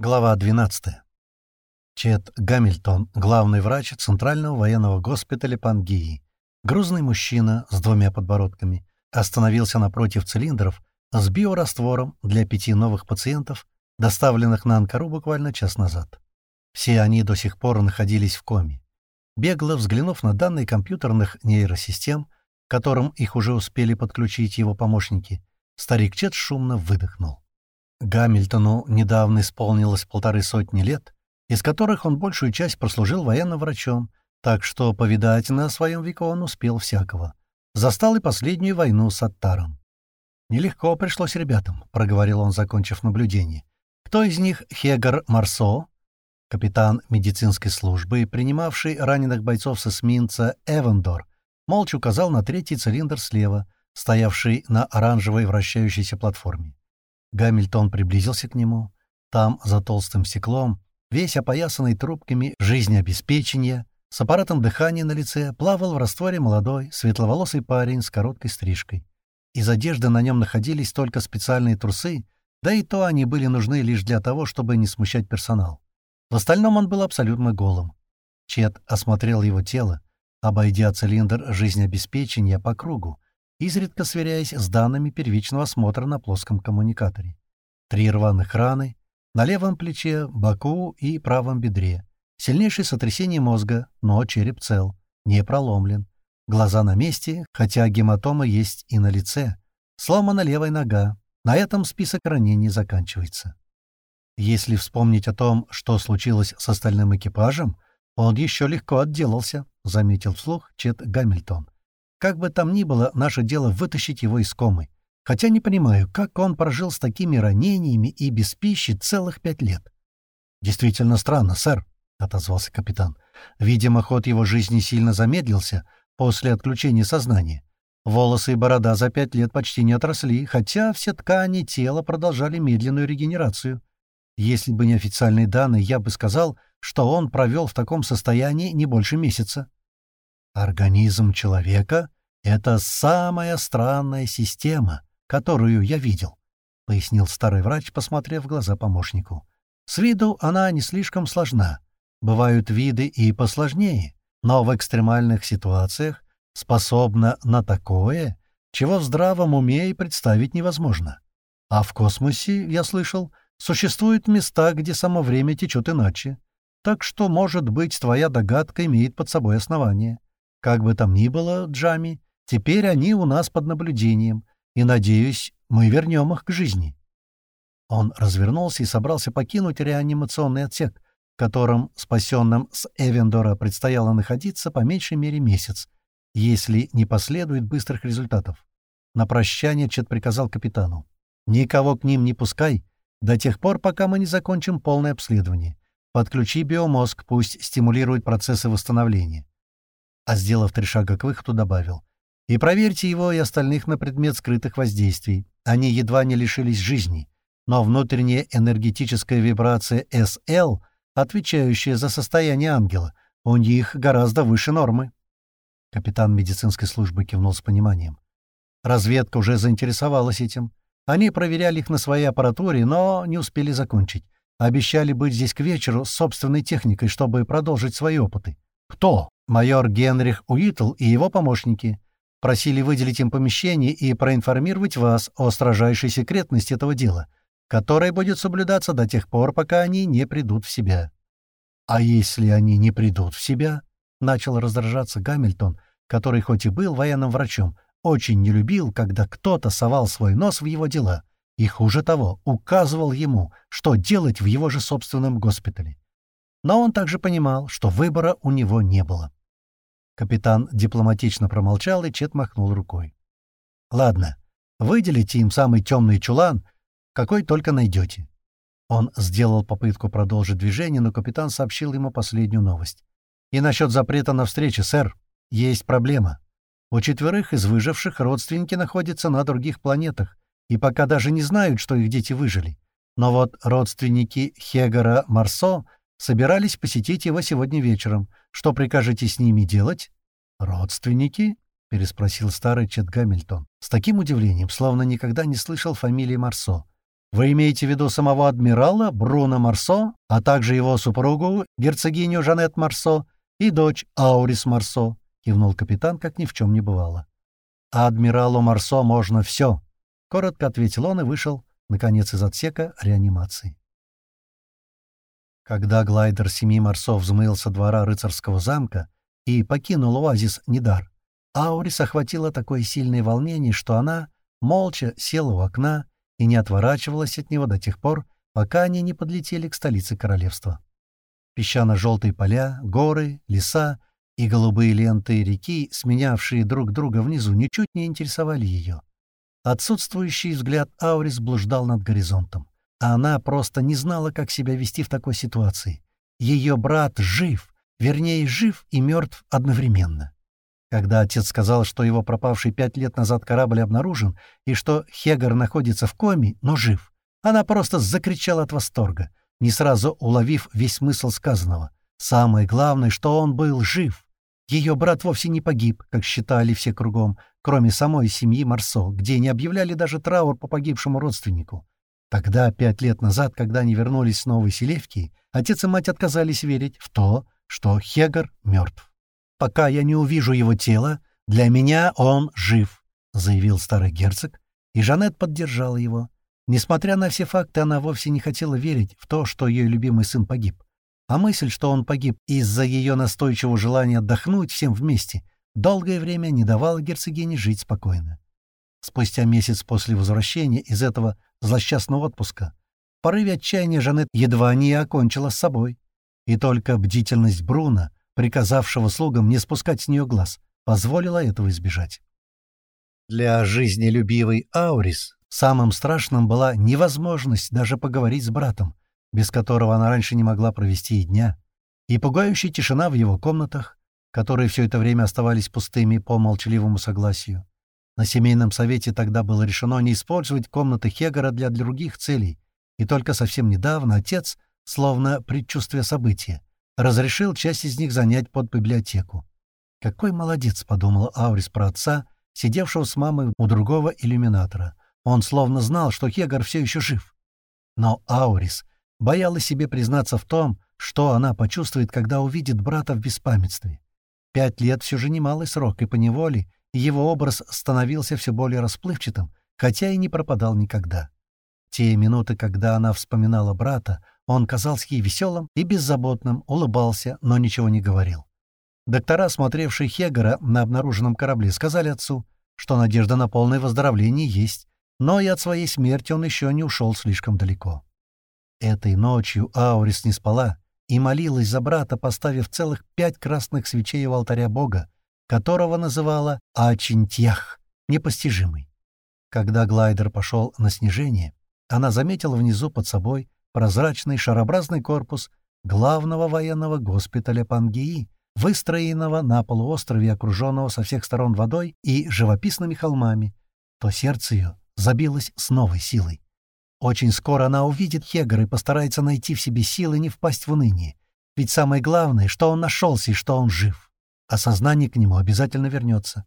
Глава 12. Чет Гамильтон, главный врач Центрального военного госпиталя Пангии, грузный мужчина с двумя подбородками, остановился напротив цилиндров с биораствором для пяти новых пациентов, доставленных на Анкару буквально час назад. Все они до сих пор находились в коме. Бегло взглянув на данные компьютерных нейросистем, к которым их уже успели подключить его помощники, старик Чет шумно выдохнул. Гамильтону недавно исполнилось полторы сотни лет, из которых он большую часть прослужил военным врачом, так что повидать на своем веку он успел всякого. Застал и последнюю войну с Аттаром. «Нелегко пришлось ребятам», — проговорил он, закончив наблюдение. «Кто из них Хегар Марсо?» Капитан медицинской службы, принимавший раненых бойцов с эсминца Эвандор, молча указал на третий цилиндр слева, стоявший на оранжевой вращающейся платформе. Гамильтон приблизился к нему. Там, за толстым стеклом, весь опоясанный трубками жизнеобеспечения, с аппаратом дыхания на лице, плавал в растворе молодой, светловолосый парень с короткой стрижкой. Из одежды на нем находились только специальные трусы, да и то они были нужны лишь для того, чтобы не смущать персонал. В остальном он был абсолютно голым. Чет осмотрел его тело, обойдя цилиндр жизнеобеспечения по кругу, изредка сверяясь с данными первичного осмотра на плоском коммуникаторе. Три рваных раны на левом плече, боку и правом бедре. Сильнейшее сотрясение мозга, но череп цел, не проломлен. Глаза на месте, хотя гематома есть и на лице. Сломана левая нога. На этом список ранений заканчивается. Если вспомнить о том, что случилось с остальным экипажем, он еще легко отделался, — заметил вслух Чет Гамильтон. Как бы там ни было, наше дело вытащить его из комы. Хотя не понимаю, как он прожил с такими ранениями и без пищи целых пять лет. «Действительно странно, сэр», — отозвался капитан. «Видимо, ход его жизни сильно замедлился после отключения сознания. Волосы и борода за пять лет почти не отросли, хотя все ткани тела продолжали медленную регенерацию. Если бы не официальные данные, я бы сказал, что он провел в таком состоянии не больше месяца. Организм человека — это самая странная система, которую я видел, — пояснил старый врач, посмотрев в глаза помощнику. С виду она не слишком сложна. Бывают виды и посложнее, но в экстремальных ситуациях способна на такое, чего в здравом уме и представить невозможно. А в космосе, я слышал, существуют места, где само время течет иначе. Так что, может быть, твоя догадка имеет под собой основание. Как бы там ни было, Джами, теперь они у нас под наблюдением, и, надеюсь, мы вернем их к жизни». Он развернулся и собрался покинуть реанимационный отсек, в котором спасенным с Эвендора предстояло находиться по меньшей мере месяц, если не последует быстрых результатов. На прощание Чет приказал капитану. «Никого к ним не пускай, до тех пор, пока мы не закончим полное обследование. Подключи биомозг, пусть стимулирует процессы восстановления а, сделав три шага к выходу, добавил. «И проверьте его и остальных на предмет скрытых воздействий. Они едва не лишились жизни, но внутренняя энергетическая вибрация SL, отвечающая за состояние ангела, у них гораздо выше нормы». Капитан медицинской службы кивнул с пониманием. Разведка уже заинтересовалась этим. Они проверяли их на своей аппаратуре, но не успели закончить. Обещали быть здесь к вечеру с собственной техникой, чтобы продолжить свои опыты. Кто? Майор Генрих Уитл и его помощники просили выделить им помещение и проинформировать вас о строжайшей секретности этого дела, которое будет соблюдаться до тех пор, пока они не придут в себя. «А если они не придут в себя?» — начал раздражаться Гамильтон, который хоть и был военным врачом, очень не любил, когда кто-то совал свой нос в его дела и, хуже того, указывал ему, что делать в его же собственном госпитале. Но он также понимал, что выбора у него не было. Капитан дипломатично промолчал, и Чет махнул рукой. «Ладно, выделите им самый темный чулан, какой только найдете». Он сделал попытку продолжить движение, но капитан сообщил ему последнюю новость. «И насчет запрета на встречи, сэр, есть проблема. У четверых из выживших родственники находятся на других планетах, и пока даже не знают, что их дети выжили. Но вот родственники Хегара Марсо собирались посетить его сегодня вечером. Что прикажете с ними делать?» «Родственники?» — переспросил старый Чет Гамильтон. С таким удивлением, словно никогда не слышал фамилии Марсо. Вы имеете в виду самого адмирала Бруно Марсо, а также его супругу, герцогиню Жанет Марсо, и дочь Аурис Марсо?» — кивнул капитан, как ни в чем не бывало. «А адмиралу Марсо можно все», — коротко ответил он и вышел, наконец, из отсека реанимации. Когда глайдер семи Марсо взмыл со двора рыцарского замка и покинул оазис Недар, Аурис охватило такое сильное волнение, что она молча села у окна и не отворачивалась от него до тех пор, пока они не подлетели к столице королевства. Песчано-желтые поля, горы, леса и голубые ленты реки, сменявшие друг друга внизу, ничуть не интересовали ее. Отсутствующий взгляд Аурис блуждал над горизонтом, она просто не знала, как себя вести в такой ситуации. Ее брат жив, вернее, жив и мертв одновременно. Когда отец сказал, что его пропавший пять лет назад корабль обнаружен и что Хегар находится в коме, но жив, она просто закричала от восторга, не сразу уловив весь смысл сказанного. Самое главное, что он был жив. Ее брат вовсе не погиб, как считали все кругом, кроме самой семьи Марсо, где не объявляли даже траур по погибшему родственнику. Тогда, пять лет назад, когда они вернулись с Новой Селевки, отец и мать отказались верить в то, что Хегар мертв. «Пока я не увижу его тело, для меня он жив», — заявил старый герцог, и Жанет поддержала его. Несмотря на все факты, она вовсе не хотела верить в то, что ее любимый сын погиб. А мысль, что он погиб из-за ее настойчивого желания отдохнуть всем вместе, долгое время не давала герцогине жить спокойно. Спустя месяц после возвращения из этого злосчастного отпуска, в порыве отчаяния Жанет едва не окончила с собой. И только бдительность Бруна, приказавшего слугам не спускать с нее глаз, позволила этого избежать. Для жизнелюбивой Аурис самым страшным была невозможность даже поговорить с братом, без которого она раньше не могла провести и дня, и пугающая тишина в его комнатах, которые все это время оставались пустыми по молчаливому согласию. На семейном совете тогда было решено не использовать комнаты Хегора для других целей, и только совсем недавно отец, словно предчувствие события, разрешил часть из них занять под библиотеку. «Какой молодец!» — подумал Аурис про отца, сидевшего с мамой у другого иллюминатора. Он словно знал, что Хегор все еще жив. Но Аурис Боялась себе признаться в том, что она почувствует, когда увидит брата в беспамятстве. Пять лет все же немалый срок, и поневоле его образ становился все более расплывчатым, хотя и не пропадал никогда. Те минуты, когда она вспоминала брата, он казался ей веселым и беззаботным, улыбался, но ничего не говорил. Доктора, смотревшие Хегора на обнаруженном корабле, сказали отцу, что надежда на полное выздоровление есть, но и от своей смерти он еще не ушел слишком далеко. Этой ночью Аурис не спала и молилась за брата, поставив целых пять красных свечей у алтаря бога, которого называла Ачинтьях, непостижимый. Когда глайдер пошел на снижение, она заметила внизу под собой прозрачный шарообразный корпус главного военного госпиталя Пангии, выстроенного на полуострове, окруженного со всех сторон водой и живописными холмами, то сердце ее забилось с новой силой. Очень скоро она увидит Хегера и постарается найти в себе силы не впасть в уныние. Ведь самое главное, что он нашелся и что он жив. Осознание к нему обязательно вернется.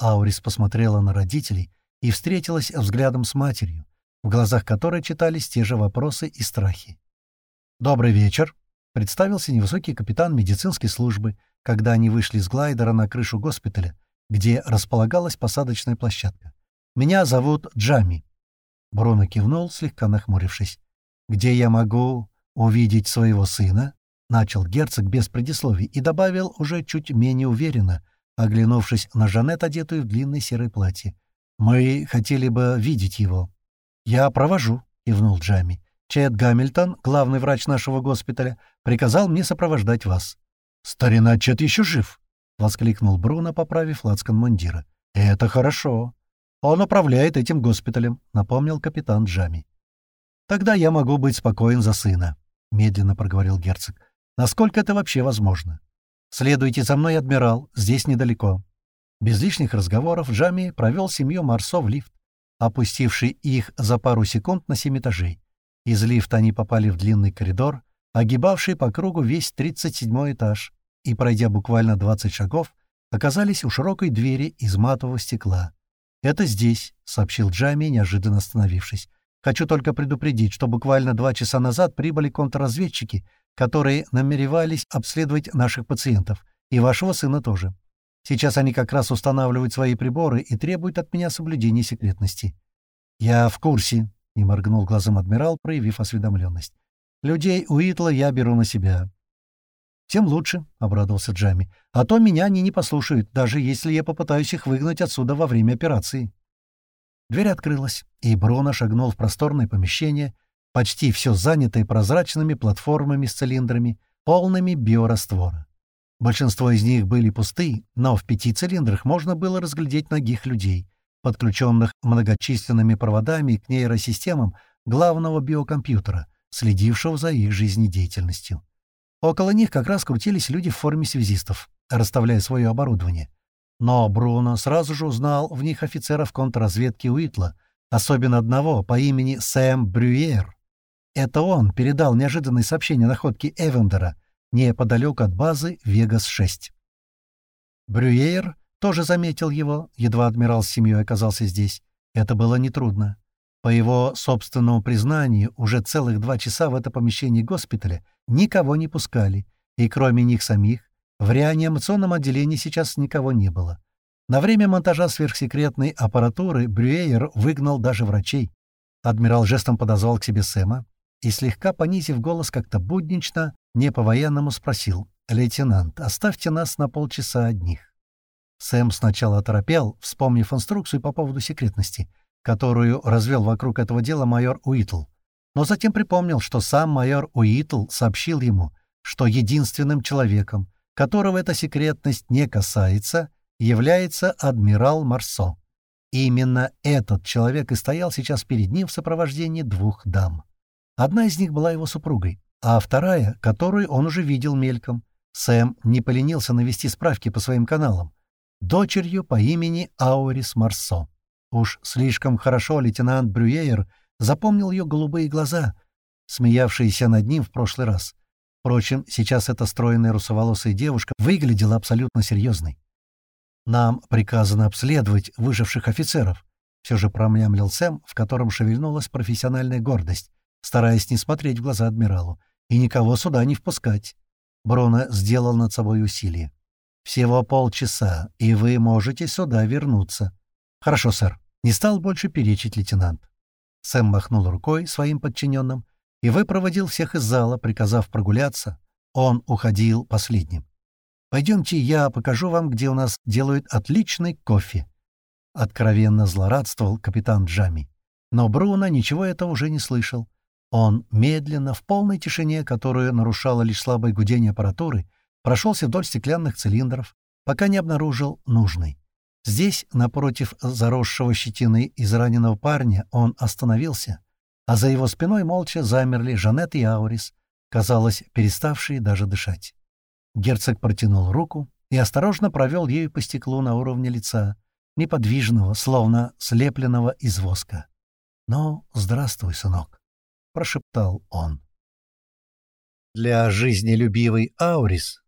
Аурис посмотрела на родителей и встретилась взглядом с матерью, в глазах которой читались те же вопросы и страхи. «Добрый вечер», — представился невысокий капитан медицинской службы, когда они вышли с глайдера на крышу госпиталя, где располагалась посадочная площадка. «Меня зовут Джами. Бруно кивнул, слегка нахмурившись. «Где я могу увидеть своего сына?» — начал герцог без предисловий и добавил уже чуть менее уверенно, оглянувшись на Жанет, одетую в длинное серое платье. «Мы хотели бы видеть его». «Я провожу», — кивнул Джами. «Чет Гамильтон, главный врач нашего госпиталя, приказал мне сопровождать вас». «Старина Чет еще жив!» — воскликнул Бруно, поправив лацкан мундира. «Это хорошо. «Он управляет этим госпиталем», — напомнил капитан Джами. «Тогда я могу быть спокоен за сына», — медленно проговорил герцог. «Насколько это вообще возможно? Следуйте за мной, адмирал, здесь недалеко». Без лишних разговоров Джами провел семью Марсо в лифт, опустивший их за пару секунд на семь этажей. Из лифта они попали в длинный коридор, огибавший по кругу весь 37 этаж, и, пройдя буквально 20 шагов, оказались у широкой двери из матового стекла. «Это здесь», — сообщил Джами, неожиданно остановившись. Хочу только предупредить, что буквально два часа назад прибыли контрразведчики, которые намеревались обследовать наших пациентов, и вашего сына тоже. Сейчас они как раз устанавливают свои приборы и требуют от меня соблюдения секретности. «Я в курсе», — не моргнул глазом адмирал, проявив осведомленность. «Людей Уитла я беру на себя». «Тем лучше», — обрадовался Джами. «А то меня они не послушают, даже если я попытаюсь их выгнать отсюда во время операции». Дверь открылась, и Бруно шагнул в просторное помещение, почти все занятое прозрачными платформами с цилиндрами, полными биораствора. Большинство из них были пусты, но в пяти цилиндрах можно было разглядеть ногих людей, подключенных многочисленными проводами к нейросистемам главного биокомпьютера, следившего за их жизнедеятельностью. Около них как раз крутились люди в форме связистов, расставляя свое оборудование. Но Бруно сразу же узнал в них офицеров контрразведки Уитла, особенно одного по имени Сэм Брюер. Это он передал неожиданное сообщение о находке Эвендера неподалеку от базы Вегас-6. Брюер тоже заметил его, едва адмирал с семьей оказался здесь. Это было нетрудно. По его собственному признанию, уже целых два часа в это помещение госпиталя никого не пускали, и кроме них самих, в реанимационном отделении сейчас никого не было. На время монтажа сверхсекретной аппаратуры Брюэйер выгнал даже врачей. Адмирал жестом подозвал к себе Сэма и, слегка понизив голос как-то буднично, не по-военному спросил, «Лейтенант, оставьте нас на полчаса одних». Сэм сначала оторопел, вспомнив инструкцию по поводу секретности, которую развел вокруг этого дела майор Уитл. Но затем припомнил, что сам майор Уитл сообщил ему, что единственным человеком, которого эта секретность не касается, является адмирал Марсо. Именно этот человек и стоял сейчас перед ним в сопровождении двух дам. Одна из них была его супругой, а вторая, которую он уже видел мельком. Сэм не поленился навести справки по своим каналам дочерью по имени Аурис Марсо. Уж слишком хорошо лейтенант Брюейер запомнил ее голубые глаза, смеявшиеся над ним в прошлый раз. Впрочем, сейчас эта стройная русоволосая девушка выглядела абсолютно серьезной. «Нам приказано обследовать выживших офицеров», — все же промямлил Сэм, в котором шевельнулась профессиональная гордость, стараясь не смотреть в глаза адмиралу, и никого сюда не впускать. Бруно сделал над собой усилие. Всего полчаса, и вы можете сюда вернуться. Хорошо, сэр. Не стал больше перечить лейтенант. Сэм махнул рукой своим подчиненным и выпроводил всех из зала, приказав прогуляться. Он уходил последним. «Пойдемте, я покажу вам, где у нас делают отличный кофе». Откровенно злорадствовал капитан Джами. Но Бруно ничего этого уже не слышал. Он медленно, в полной тишине, которую нарушало лишь слабое гудение аппаратуры, прошелся вдоль стеклянных цилиндров, пока не обнаружил нужный. Здесь, напротив заросшего щетины израненного парня, он остановился, а за его спиной молча замерли Жанет и Аурис, казалось, переставшие даже дышать. Герцог протянул руку и осторожно провел ею по стеклу на уровне лица, неподвижного, словно слепленного из воска. «Ну, здравствуй, сынок», — прошептал он. Для жизнелюбивой Аурис